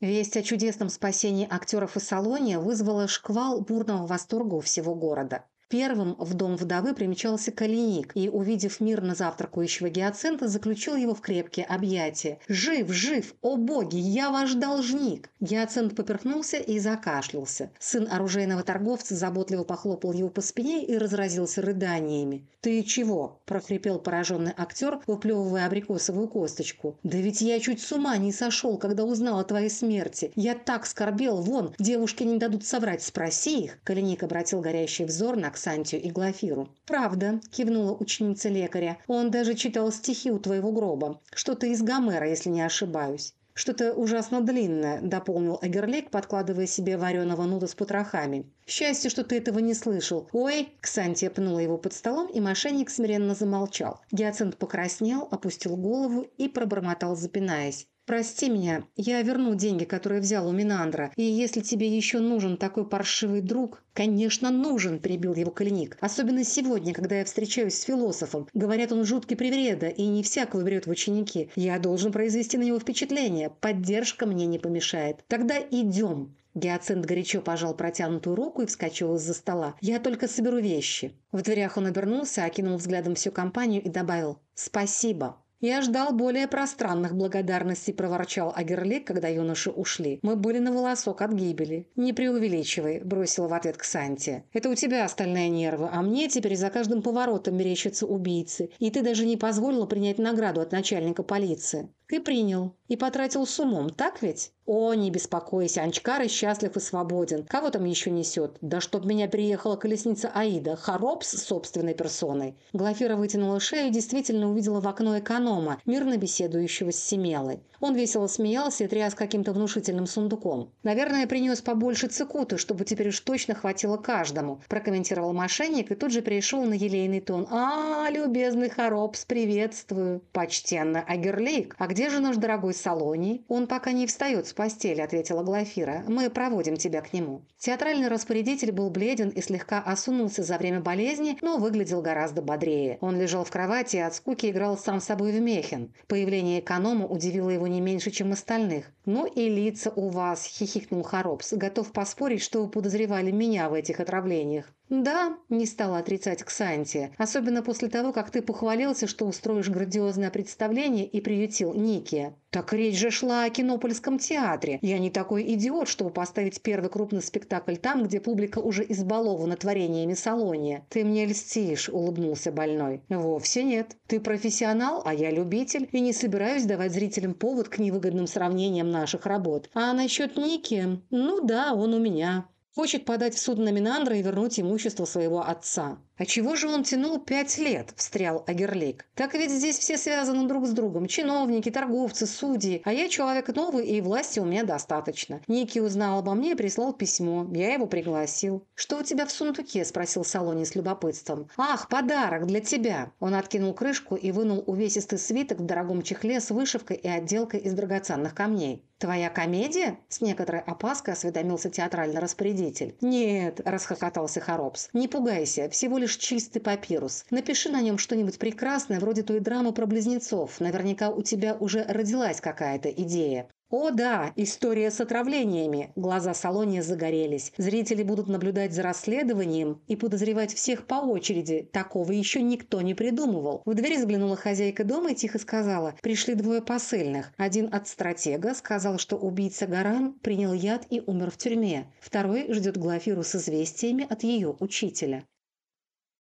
Весть о чудесном спасении актеров из Салония вызвала шквал бурного восторга у всего города. Первым в дом вдовы примчался Калиник и, увидев мирно завтракающего гиацинта, заключил его в крепкие объятия. «Жив, жив! О боги, я ваш должник!» Гиацинт поперхнулся и закашлялся. Сын оружейного торговца заботливо похлопал его по спине и разразился рыданиями. «Ты чего?» – прохрипел пораженный актер, выплевывая абрикосовую косточку. «Да ведь я чуть с ума не сошел, когда узнал о твоей смерти. Я так скорбел, вон, девушки не дадут соврать, спроси их!» Калиник обратил горящий взор на Ксантию и Глафиру. «Правда», – кивнула ученица лекаря. «Он даже читал стихи у твоего гроба. Что-то из Гомера, если не ошибаюсь». «Что-то ужасно длинное», – дополнил Эгерлик, подкладывая себе вареного нуда с потрохами. «Счастье, что ты этого не слышал». «Ой!» – Ксантия пнула его под столом, и мошенник смиренно замолчал. Гиацинт покраснел, опустил голову и пробормотал, запинаясь. «Прости меня, я верну деньги, которые взял у Минандра, и если тебе еще нужен такой паршивый друг...» «Конечно, нужен!» – перебил его Калиник. «Особенно сегодня, когда я встречаюсь с философом. Говорят, он жуткий привреда и не всякого берет в ученики. Я должен произвести на него впечатление. Поддержка мне не помешает. Тогда идем!» Гиацинт горячо пожал протянутую руку и вскочил из-за стола. «Я только соберу вещи». В дверях он обернулся, окинул взглядом всю компанию и добавил «Спасибо». «Я ждал более пространных благодарностей», – проворчал Агерлик, когда юноши ушли. «Мы были на волосок от гибели». «Не преувеличивай», – бросила в ответ Ксанти. «Это у тебя остальные нервы, а мне теперь за каждым поворотом мерещатся убийцы, и ты даже не позволила принять награду от начальника полиции». «Ты принял и потратил с умом, так ведь?» «О, не беспокойся, Анчкар счастлив и свободен. Кого там еще несет? Да чтоб меня приехала колесница Аида, Харопс собственной персоной». Глафира вытянула шею и действительно увидела в окно эконома, мирно беседующего с Семелой. Он весело смеялся и тряс каким-то внушительным сундуком. «Наверное, принес побольше цикуты, чтобы теперь уж точно хватило каждому», прокомментировал мошенник и тут же перешел на елейный тон. «А, любезный Харопс, приветствую!» «Почтенно, Агерлик, а где же наш дорогой Салоний?» «Он пока не встает с постели», ответила Глафира. «Мы проводим тебя к нему». Театральный распорядитель был бледен и слегка осунулся за время болезни, но выглядел гораздо бодрее. Он лежал в кровати и от скуки играл сам собой в мехен. Появление эконома удивило его не меньше, чем остальных. «Ну и лица у вас», – хихикнул Харопс. «Готов поспорить, что вы подозревали меня в этих отравлениях». «Да», – не стала отрицать Ксанти, особенно после того, как ты похвалился, что устроишь грандиозное представление и приютил Ники. «Так речь же шла о Кинопольском театре. Я не такой идиот, чтобы поставить первый крупный спектакль там, где публика уже избалована творениями Салония. Ты мне льстишь», – улыбнулся больной. «Вовсе нет. Ты профессионал, а я любитель, и не собираюсь давать зрителям повод к невыгодным сравнениям наших работ. А насчет Ники? Ну да, он у меня». Хочет подать в суд на Минандра и вернуть имущество своего отца. «А чего же он тянул пять лет?» – встрял Агерлик. «Так ведь здесь все связаны друг с другом. Чиновники, торговцы, судьи. А я человек новый, и власти у меня достаточно. Ники узнал обо мне и прислал письмо. Я его пригласил». «Что у тебя в сундуке?» – спросил Салони с любопытством. «Ах, подарок для тебя!» Он откинул крышку и вынул увесистый свиток в дорогом чехле с вышивкой и отделкой из драгоценных камней. «Твоя комедия?» – с некоторой опаской осведомился театральный распорядитель. «Нет», – расхохотался Харопс. «Не пугайся, всего лишь лишь чистый папирус. Напиши на нем что-нибудь прекрасное, вроде той драмы про близнецов. Наверняка у тебя уже родилась какая-то идея. «О да, история с отравлениями!» Глаза Салония загорелись. Зрители будут наблюдать за расследованием и подозревать всех по очереди. Такого еще никто не придумывал. В дверь взглянула хозяйка дома и тихо сказала. Пришли двое посыльных. Один от стратега сказал, что убийца Гаран принял яд и умер в тюрьме. Второй ждет Глафиру с известиями от ее учителя.